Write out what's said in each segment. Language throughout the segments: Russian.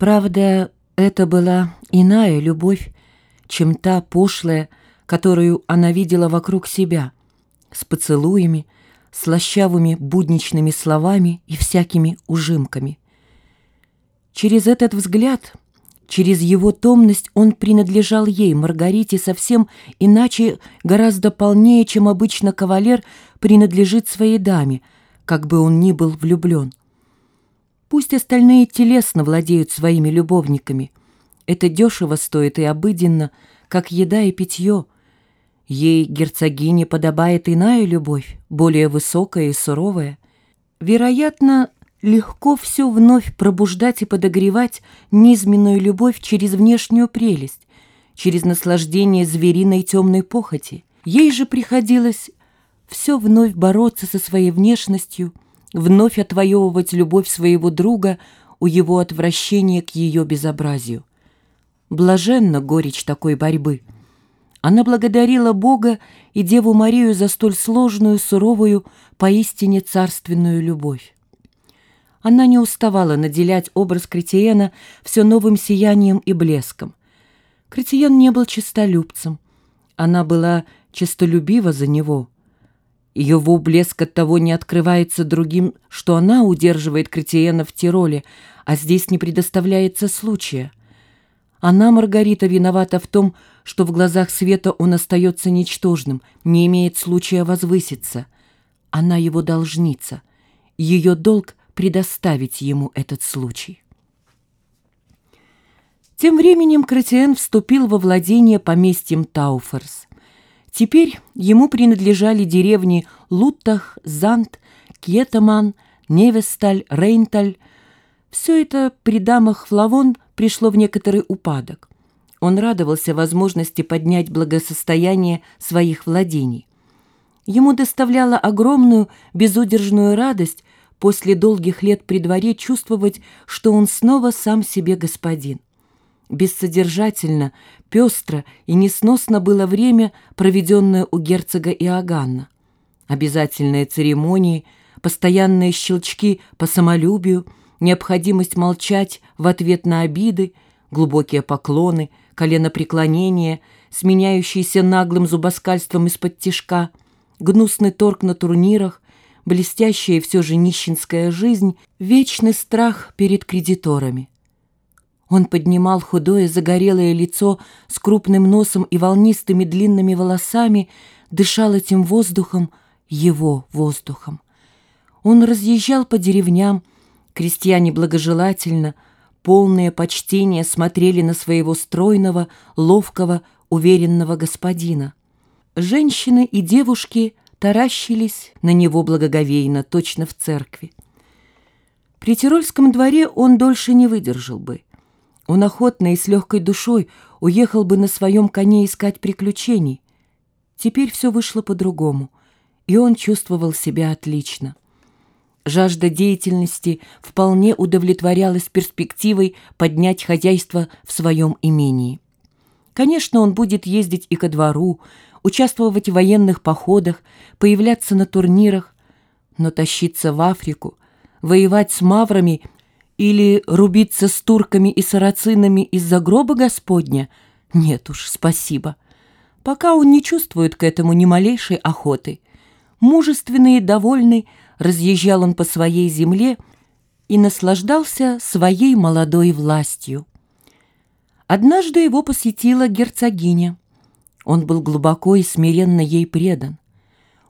Правда, это была иная любовь, чем та пошлая, которую она видела вокруг себя, с поцелуями, слащавыми будничными словами и всякими ужимками. Через этот взгляд, через его томность он принадлежал ей, Маргарите, совсем иначе, гораздо полнее, чем обычно кавалер принадлежит своей даме, как бы он ни был влюблен. Пусть остальные телесно владеют своими любовниками. Это дешево стоит и обыденно, как еда и питье. Ей, герцогине, подобает иная любовь, более высокая и суровая. Вероятно, легко все вновь пробуждать и подогревать низменную любовь через внешнюю прелесть, через наслаждение звериной темной похоти. Ей же приходилось все вновь бороться со своей внешностью, вновь отвоевывать любовь своего друга у его отвращения к ее безобразию. Блаженна горечь такой борьбы. Она благодарила Бога и Деву Марию за столь сложную, суровую, поистине царственную любовь. Она не уставала наделять образ Кретиена все новым сиянием и блеском. Кретиен не был честолюбцем. Она была честолюбива за него — его блеск от того не открывается другим, что она удерживает Кретиена в Тироле, а здесь не предоставляется случая. Она, Маргарита, виновата в том, что в глазах света он остается ничтожным, не имеет случая возвыситься. Она его должница. Ее долг — предоставить ему этот случай. Тем временем Кретиен вступил во владение поместьем Тауферс. Теперь ему принадлежали деревни Луттах, Зант, Кьетаман, Невесталь, Рейнталь. Все это при дамах Флавон пришло в некоторый упадок. Он радовался возможности поднять благосостояние своих владений. Ему доставляло огромную безудержную радость после долгих лет при дворе чувствовать, что он снова сам себе господин. Бессодержательно, пестро и несносно было время, проведенное у герцога Иоганна. Обязательные церемонии, постоянные щелчки по самолюбию, необходимость молчать в ответ на обиды, глубокие поклоны, коленопреклонения, сменяющиеся наглым зубоскальством из-под тишка, гнусный торг на турнирах, блестящая все же нищенская жизнь, вечный страх перед кредиторами. Он поднимал худое загорелое лицо с крупным носом и волнистыми длинными волосами, дышал этим воздухом, его воздухом. Он разъезжал по деревням, крестьяне благожелательно, полное почтение смотрели на своего стройного, ловкого, уверенного господина. Женщины и девушки таращились на него благоговейно, точно в церкви. При Тирольском дворе он дольше не выдержал бы. Он охотно и с легкой душой уехал бы на своем коне искать приключений. Теперь все вышло по-другому, и он чувствовал себя отлично. Жажда деятельности вполне удовлетворялась перспективой поднять хозяйство в своем имении. Конечно, он будет ездить и ко двору, участвовать в военных походах, появляться на турнирах, но тащиться в Африку, воевать с маврами или рубиться с турками и сарацинами из-за гроба Господня? Нет уж, спасибо. Пока он не чувствует к этому ни малейшей охоты. Мужественный и довольный разъезжал он по своей земле и наслаждался своей молодой властью. Однажды его посетила герцогиня. Он был глубоко и смиренно ей предан.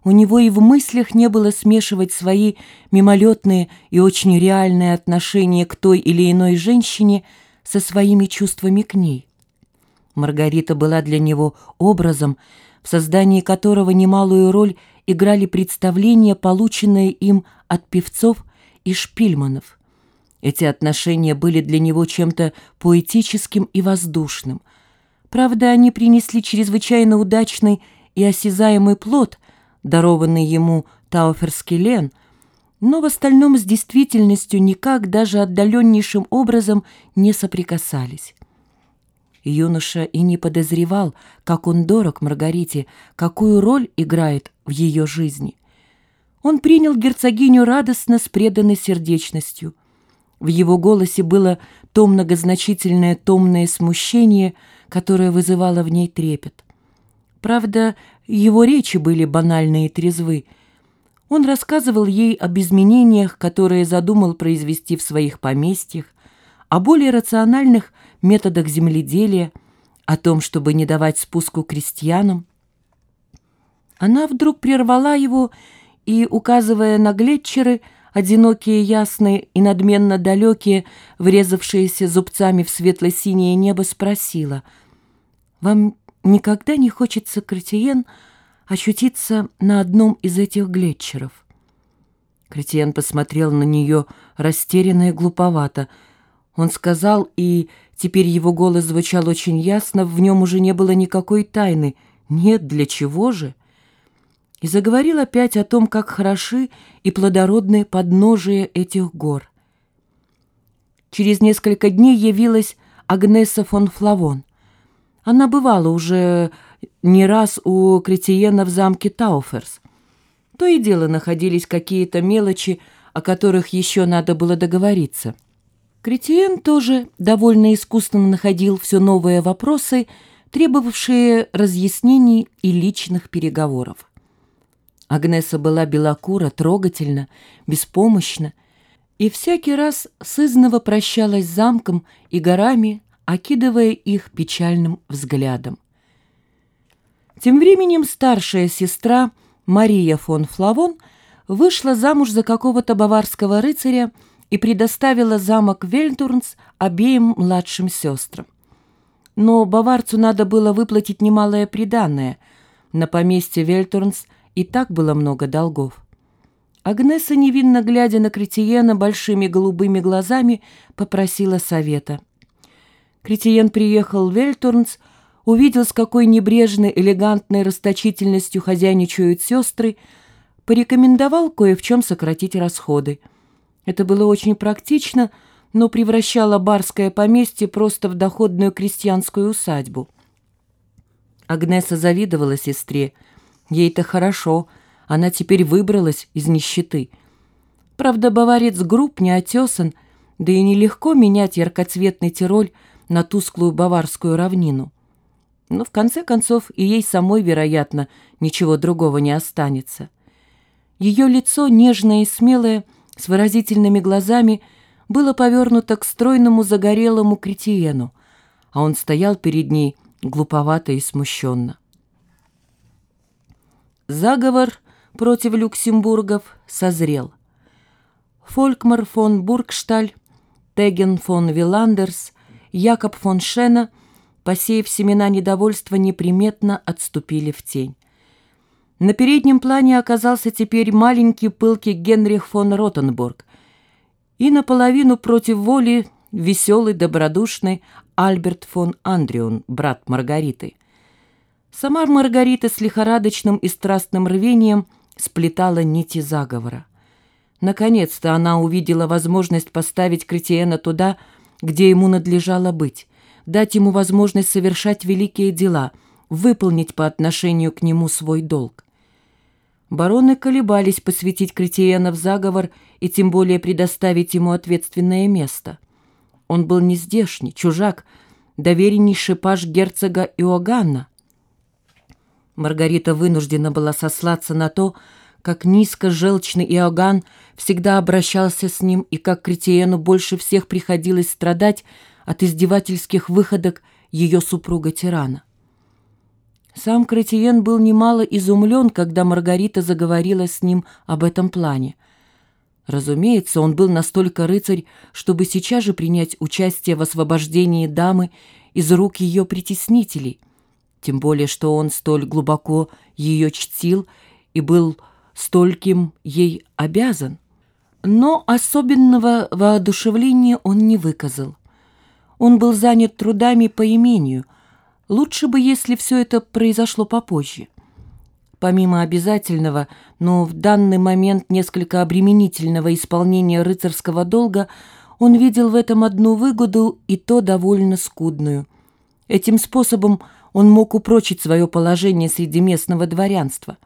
У него и в мыслях не было смешивать свои мимолетные и очень реальные отношения к той или иной женщине со своими чувствами к ней. Маргарита была для него образом, в создании которого немалую роль играли представления, полученные им от певцов и шпильманов. Эти отношения были для него чем-то поэтическим и воздушным. Правда, они принесли чрезвычайно удачный и осязаемый плод – дарованный ему Тауферский Лен, но в остальном с действительностью никак даже отдаленнейшим образом не соприкасались. Юноша и не подозревал, как он дорог Маргарите, какую роль играет в ее жизни. Он принял герцогиню радостно с преданной сердечностью. В его голосе было то многозначительное томное смущение, которое вызывало в ней трепет. Правда, его речи были банальные и трезвы. Он рассказывал ей об изменениях, которые задумал произвести в своих поместьях, о более рациональных методах земледелия, о том, чтобы не давать спуску крестьянам. Она вдруг прервала его и, указывая на глетчеры, одинокие, ясные и надменно далекие, врезавшиеся зубцами в светло-синее небо, спросила, «Вам никогда не хочется, Кретиен, ощутиться на одном из этих глетчеров?» Кретиен посмотрел на нее растерянно и глуповато. Он сказал, и теперь его голос звучал очень ясно, в нем уже не было никакой тайны. «Нет, для чего же?» и заговорил опять о том, как хороши и плодородны подножия этих гор. Через несколько дней явилась Агнеса фон Флавон. Она бывала уже не раз у Кретиена в замке Тауферс. То и дело находились какие-то мелочи, о которых еще надо было договориться. Кретиен тоже довольно искусственно находил все новые вопросы, требовавшие разъяснений и личных переговоров. Агнеса была белокура, трогательна, беспомощна, и всякий раз сызново прощалась с замком и горами, окидывая их печальным взглядом. Тем временем старшая сестра Мария фон Флавон вышла замуж за какого-то баварского рыцаря и предоставила замок Вельтурнс обеим младшим сестрам. Но баварцу надо было выплатить немалое приданное. На поместье Вельтурнс – и так было много долгов. Агнеса, невинно глядя на Кретиена большими голубыми глазами, попросила совета. Кретиен приехал в Вельтурнс, увидел, с какой небрежной, элегантной расточительностью хозяйничают сестры, порекомендовал кое в чем сократить расходы. Это было очень практично, но превращало барское поместье просто в доходную крестьянскую усадьбу. Агнеса завидовала сестре, Ей-то хорошо, она теперь выбралась из нищеты. Правда, баварец груб, не отесан, да и нелегко менять яркоцветный Тироль на тусклую баварскую равнину. Но в конце концов и ей самой, вероятно, ничего другого не останется. Ее лицо, нежное и смелое, с выразительными глазами, было повернуто к стройному загорелому кретиену, а он стоял перед ней глуповато и смущенно. Заговор против Люксембургов созрел. Фолькмар фон Бургшталь, Теген фон Виландерс, Якоб фон Шена, посеяв семена недовольства, неприметно отступили в тень. На переднем плане оказался теперь маленький пылкий Генрих фон Ротенбург и наполовину против воли веселый, добродушный Альберт фон Андрион, брат Маргариты. Сама Маргарита с лихорадочным и страстным рвением сплетала нити заговора. Наконец-то она увидела возможность поставить Кретиена туда, где ему надлежало быть, дать ему возможность совершать великие дела, выполнить по отношению к нему свой долг. Бароны колебались посвятить Кретиена в заговор и тем более предоставить ему ответственное место. Он был нездешний, чужак, довереннейший паж герцога Иоганна, Маргарита вынуждена была сослаться на то, как низко желчный Иоганн всегда обращался с ним и как Кретиену больше всех приходилось страдать от издевательских выходок ее супруга-тирана. Сам Кретиен был немало изумлен, когда Маргарита заговорила с ним об этом плане. Разумеется, он был настолько рыцарь, чтобы сейчас же принять участие в освобождении дамы из рук ее притеснителей – тем более что он столь глубоко ее чтил и был стольким ей обязан. Но особенного воодушевления он не выказал. Он был занят трудами по имению. Лучше бы, если все это произошло попозже. Помимо обязательного, но в данный момент несколько обременительного исполнения рыцарского долга, он видел в этом одну выгоду и то довольно скудную. Этим способом он мог упрочить свое положение среди местного дворянства.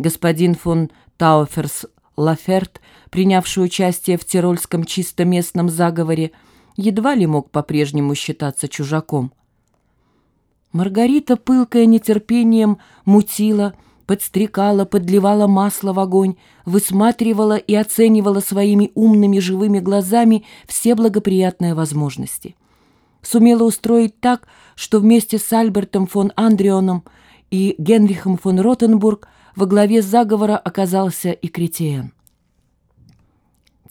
Господин фон Тауферс Лаферт, принявший участие в тирольском чисто местном заговоре, едва ли мог по-прежнему считаться чужаком. Маргарита, пылкая нетерпением, мутила, подстрекала, подливала масло в огонь, высматривала и оценивала своими умными живыми глазами все благоприятные возможности. Сумела устроить так, что вместе с Альбертом фон Андрионом и Генрихом фон Ротенбург во главе заговора оказался и Кретиен.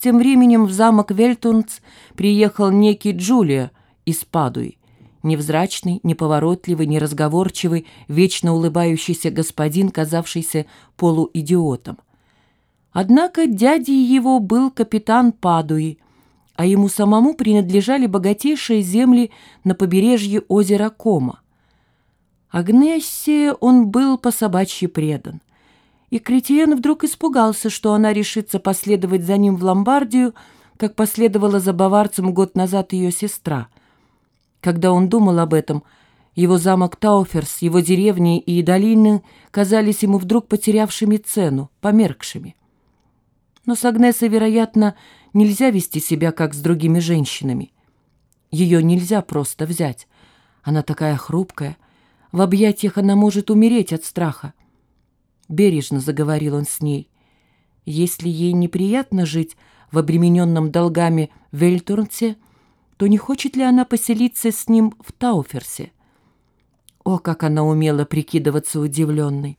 Тем временем в замок Вельтунц приехал некий Джулия из Падуи, невзрачный, неповоротливый, неразговорчивый, вечно улыбающийся господин, казавшийся полуидиотом. Однако дядей его был капитан Падуи, а ему самому принадлежали богатейшие земли на побережье озера Кома. Агнессе он был по собачьи предан. И Кретиен вдруг испугался, что она решится последовать за ним в Ломбардию, как последовала за баварцем год назад ее сестра – когда он думал об этом, его замок Тауферс, его деревни и долины казались ему вдруг потерявшими цену, померкшими. Но с Агнесой, вероятно, нельзя вести себя, как с другими женщинами. Ее нельзя просто взять. Она такая хрупкая. В объятиях она может умереть от страха. Бережно заговорил он с ней. Если ей неприятно жить в обремененном долгами Вельтурнце, то не хочет ли она поселиться с ним в Тауферсе? О, как она умела прикидываться удивленной!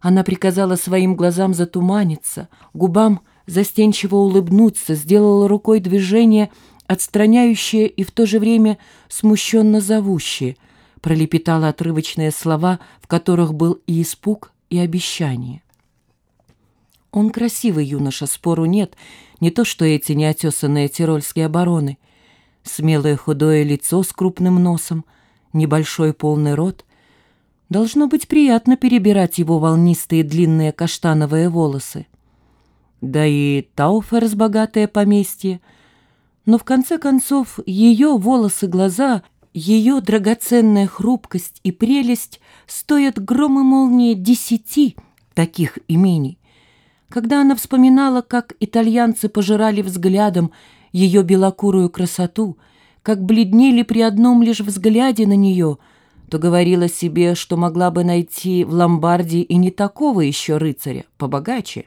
Она приказала своим глазам затуманиться, губам застенчиво улыбнуться, сделала рукой движение, отстраняющее и в то же время смущенно зовущее, пролепетала отрывочные слова, в которых был и испуг, и обещание. Он красивый юноша, спору нет, не то что эти неотесанные тирольские обороны — смелое худое лицо с крупным носом, небольшой полный рот. Должно быть приятно перебирать его волнистые длинные каштановые волосы. Да и Тауферс богатое поместье. Но в конце концов ее волосы, глаза, ее драгоценная хрупкость и прелесть стоят гром и молнии десяти таких имений. Когда она вспоминала, как итальянцы пожирали взглядом ее белокурую красоту, как бледнели при одном лишь взгляде на нее, то говорила себе, что могла бы найти в ломбарде и не такого еще рыцаря, побогаче.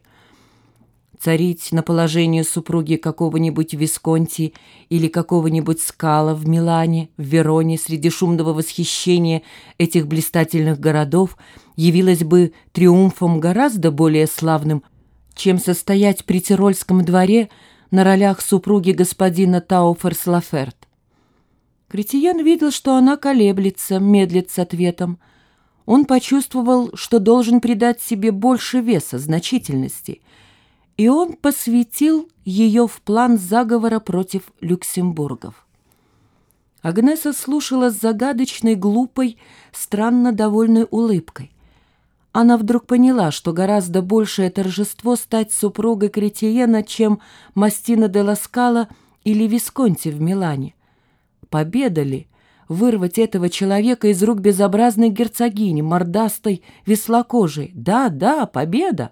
Царить на положении супруги какого-нибудь Висконти или какого-нибудь Скала в Милане, в Вероне, среди шумного восхищения этих блистательных городов, явилось бы триумфом гораздо более славным, чем состоять при Тирольском дворе – на ролях супруги господина Тауферс-Лаферт. Кретиян видел, что она колеблется, медлит с ответом. Он почувствовал, что должен придать себе больше веса, значительности, и он посвятил ее в план заговора против Люксембургов. Агнеса слушала с загадочной, глупой, странно довольной улыбкой. Она вдруг поняла, что гораздо большее торжество стать супругой Кретиена, чем Мастина де Ласкала или Висконти в Милане. Победа ли вырвать этого человека из рук безобразной герцогини, мордастой, веслокожей? Да, да, победа!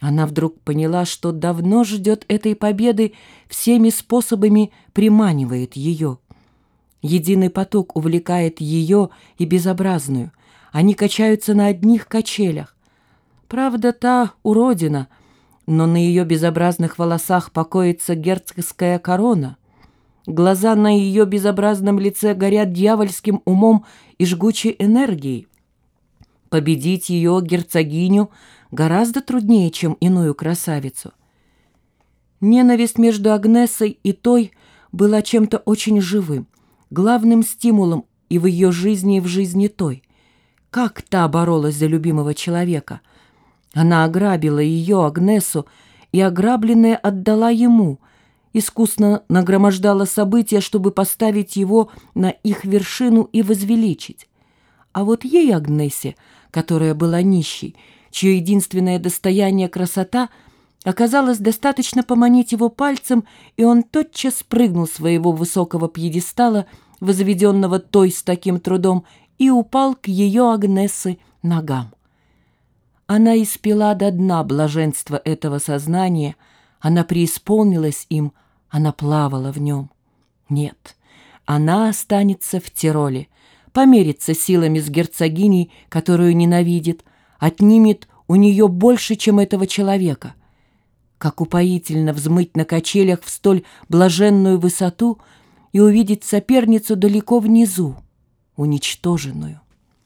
Она вдруг поняла, что давно ждет этой победы, всеми способами приманивает ее. Единый поток увлекает ее и безобразную. Они качаются на одних качелях. Правда, та уродина, но на ее безобразных волосах покоится герцогская корона. Глаза на ее безобразном лице горят дьявольским умом и жгучей энергией. Победить ее, герцогиню, гораздо труднее, чем иную красавицу. Ненависть между Агнесой и той была чем-то очень живым, главным стимулом и в ее жизни, и в жизни той. Как та боролась за любимого человека? Она ограбила ее, Агнесу, и ограбленная отдала ему, искусно нагромождала события, чтобы поставить его на их вершину и возвеличить. А вот ей, Агнесе, которая была нищей, чье единственное достояние красота, оказалось достаточно поманить его пальцем, и он тотчас спрыгнул с своего высокого пьедестала, возведенного той с таким трудом, и упал к ее Агнессы ногам. Она испила до дна блаженства этого сознания, она преисполнилась им, она плавала в нем. Нет, она останется в Тироле, померится силами с герцогиней, которую ненавидит, отнимет у нее больше, чем этого человека. Как упоительно взмыть на качелях в столь блаженную высоту и увидеть соперницу далеко внизу, уничтоженную.